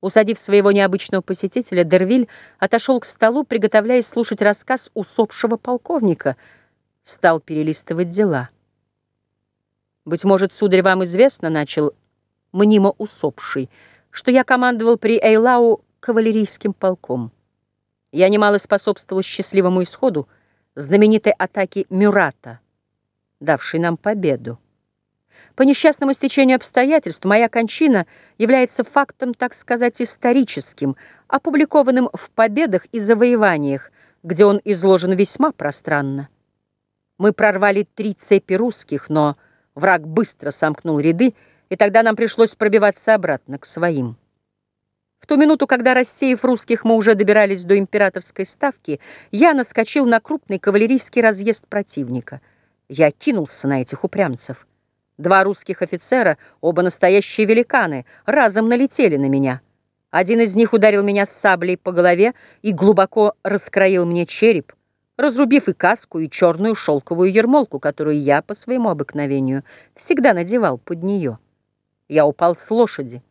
Усадив своего необычного посетителя, Дервиль отошел к столу, приготовляясь слушать рассказ усопшего полковника. Стал перелистывать дела. «Быть может, сударь, вам известно, — начал мнимо усопший, — что я командовал при Эйлау кавалерийским полком. Я немало способствовал счастливому исходу знаменитой атаки Мюрата, давшей нам победу. По несчастному стечению обстоятельств моя кончина является фактом, так сказать, историческим, опубликованным в победах и завоеваниях, где он изложен весьма пространно. Мы прорвали три цепи русских, но враг быстро сомкнул ряды, и тогда нам пришлось пробиваться обратно к своим. В ту минуту, когда, рассеяв русских, мы уже добирались до императорской ставки, я наскочил на крупный кавалерийский разъезд противника. Я кинулся на этих упрямцев. Два русских офицера, оба настоящие великаны, разом налетели на меня. Один из них ударил меня с саблей по голове и глубоко раскроил мне череп, разрубив и каску, и черную шелковую ермолку, которую я, по своему обыкновению, всегда надевал под нее. Я упал с лошади.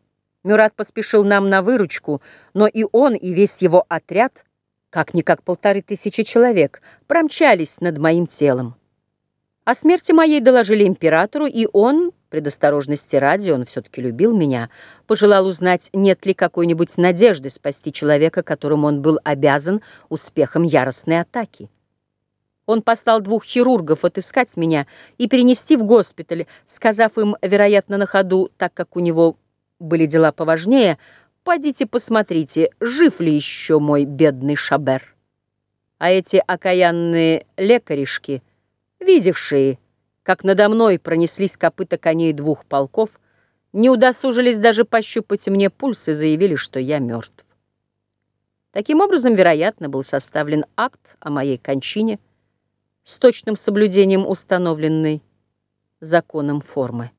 Мюрат поспешил нам на выручку, но и он, и весь его отряд, как-никак полторы тысячи человек, промчались над моим телом. О смерти моей доложили императору, и он, предосторожности ради, он все-таки любил меня, пожелал узнать, нет ли какой-нибудь надежды спасти человека, которому он был обязан успехом яростной атаки. Он послал двух хирургов отыскать меня и перенести в госпиталь, сказав им, вероятно, на ходу, так как у него были дела поважнее, «Пойдите посмотрите, жив ли еще мой бедный Шабер». А эти окаянные лекаришки — видевшие, как надо мной пронеслись копыта коней двух полков, не удосужились даже пощупать мне пульс и заявили, что я мертв. Таким образом, вероятно, был составлен акт о моей кончине с точным соблюдением установленной законом формы.